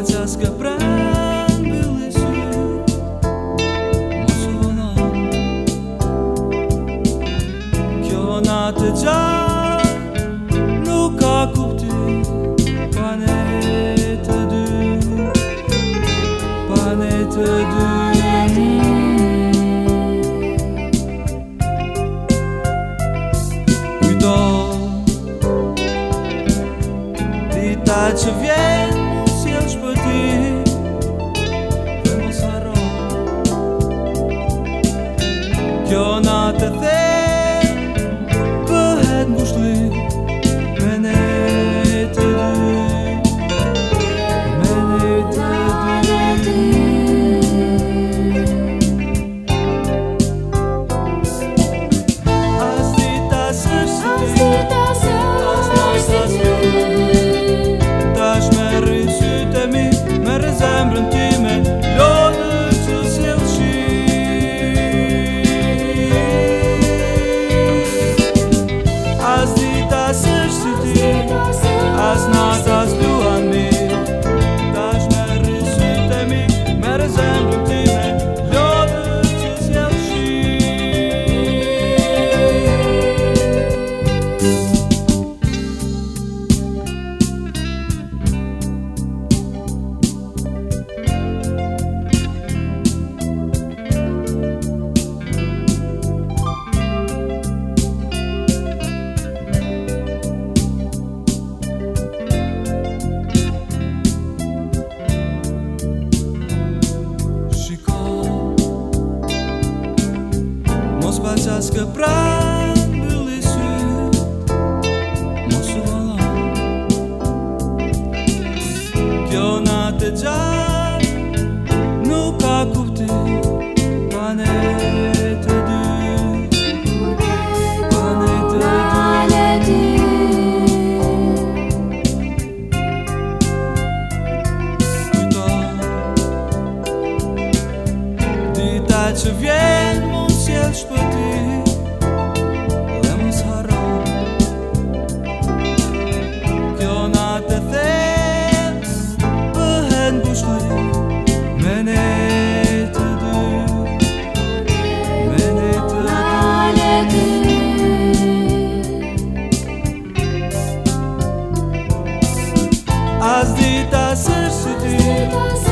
atsaska pran bilisi musona kyonataja nuka kupti panetedu panetedu Cuidado Coisas que pra me laisser Mon souvent Que on a déjà Nunca coupé Planète to vie As ditas ser sutil